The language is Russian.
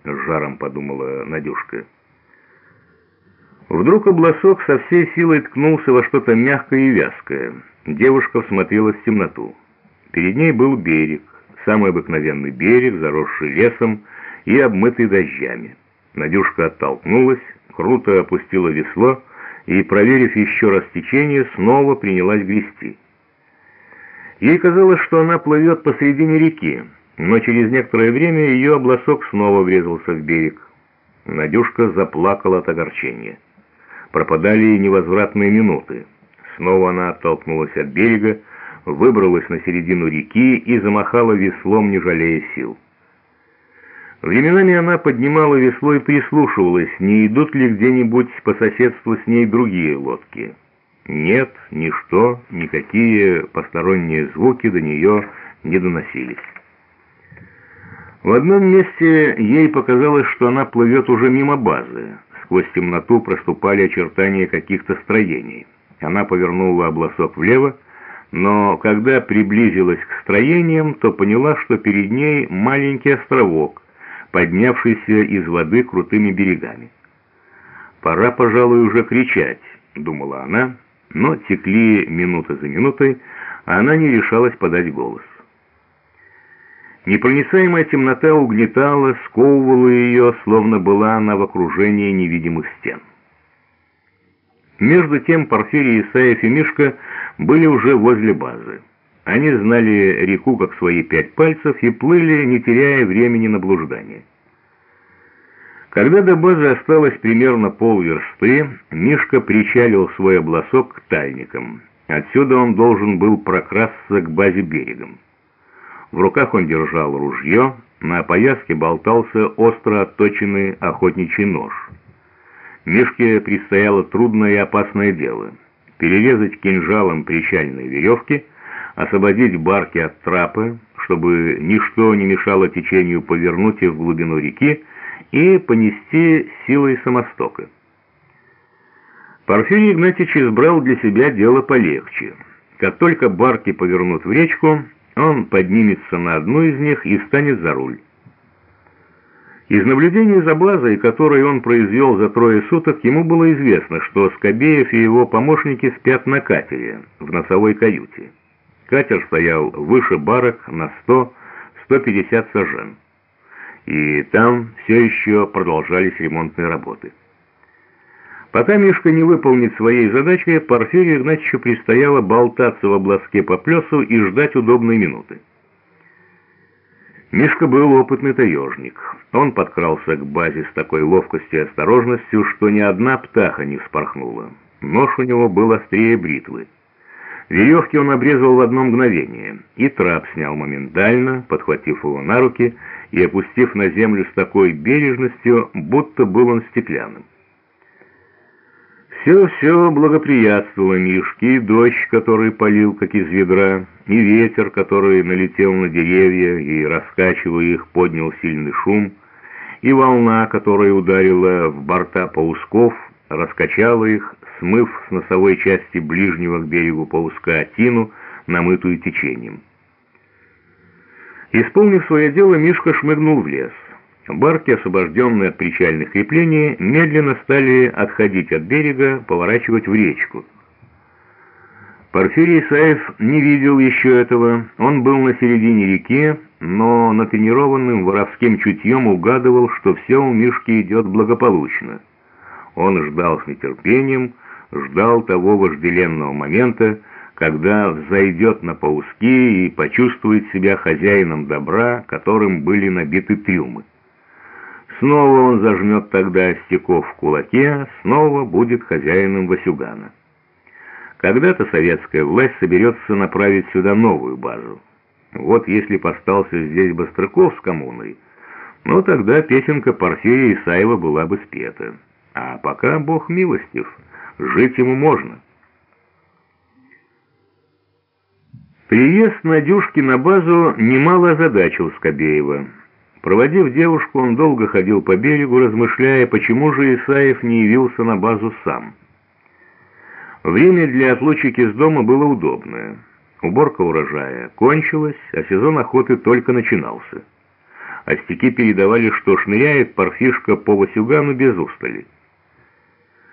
— с жаром подумала Надюшка. Вдруг обласок со всей силой ткнулся во что-то мягкое и вязкое. Девушка всмотрелась в темноту. Перед ней был берег, самый обыкновенный берег, заросший лесом и обмытый дождями. Надюшка оттолкнулась, круто опустила весло и, проверив еще раз течение, снова принялась грести. Ей казалось, что она плывет посредине реки, но через некоторое время ее обласок снова врезался в берег. Надюшка заплакала от огорчения. Пропадали невозвратные минуты. Снова она оттолкнулась от берега, выбралась на середину реки и замахала веслом, не жалея сил. Временами она поднимала весло и прислушивалась, не идут ли где-нибудь по соседству с ней другие лодки. Нет, ничто, никакие посторонние звуки до нее не доносились. В одном месте ей показалось, что она плывет уже мимо базы. Сквозь темноту проступали очертания каких-то строений. Она повернула обласок влево, но когда приблизилась к строениям, то поняла, что перед ней маленький островок, поднявшийся из воды крутыми берегами. «Пора, пожалуй, уже кричать», — думала она, но текли минуты за минутой, а она не решалась подать голос. Непроницаемая темнота угнетала, сковывала ее, словно была она в окружении невидимых стен. Между тем Порфирий Исаев и Мишка были уже возле базы. Они знали реку как свои пять пальцев и плыли, не теряя времени на блуждание. Когда до базы осталось примерно полверсты, Мишка причалил свой обласок к тайникам. Отсюда он должен был прокрасться к базе берегом. В руках он держал ружье, на пояске болтался остро отточенный охотничий нож. Мишке предстояло трудное и опасное дело — перерезать кинжалом причальные веревки, освободить барки от трапы, чтобы ничто не мешало течению повернуть их в глубину реки и понести силой самостока. Порфирий Игнатьевич избрал для себя дело полегче. Как только барки повернут в речку, он поднимется на одну из них и станет за руль. Из наблюдений за базой, которые он произвел за трое суток, ему было известно, что Скобеев и его помощники спят на катере, в носовой каюте. Катер стоял выше барок на 100-150 сажен. И там все еще продолжались ремонтные работы. Пока Мишка не выполнит своей задачи, Порфирию Игнатьевичу предстояло болтаться в обласке по плесу и ждать удобной минуты. Мишка был опытный таежник. Он подкрался к базе с такой ловкостью и осторожностью, что ни одна птаха не вспорхнула. Нож у него был острее бритвы. Веревки он обрезал в одно мгновение, и трап снял моментально, подхватив его на руки и опустив на землю с такой бережностью, будто был он стеклянным. Все-все благоприятствовало Мишке, и дождь, который полил, как из ведра, и ветер, который налетел на деревья и, раскачивая их, поднял сильный шум, и волна, которая ударила в борта паусков, раскачала их, смыв с носовой части ближнего к берегу пауска тину, намытую течением. Исполнив свое дело, Мишка шмыгнул в лес. Барки, освобожденные от причальных креплений, медленно стали отходить от берега, поворачивать в речку. Порфирий Исаев не видел еще этого. Он был на середине реки, но натренированным воровским чутьем угадывал, что все у Мишки идет благополучно. Он ждал с нетерпением, ждал того вожделенного момента, когда взойдет на пауски и почувствует себя хозяином добра, которым были набиты трюмы. Снова он зажмет тогда Остяков в кулаке, снова будет хозяином Васюгана. Когда-то советская власть соберется направить сюда новую базу. Вот если б остался здесь Бострыков с коммуной, ну тогда песенка Порфирия Исаева была бы спета. А пока Бог милостив, жить ему можно. Приезд Надюшки на базу немало озадачил Скобеева. Проводив девушку, он долго ходил по берегу, размышляя, почему же Исаев не явился на базу сам. Время для отлучек из дома было удобное. Уборка урожая кончилась, а сезон охоты только начинался. Остяки передавали, что шныряет парфишка по Васюгану без устали.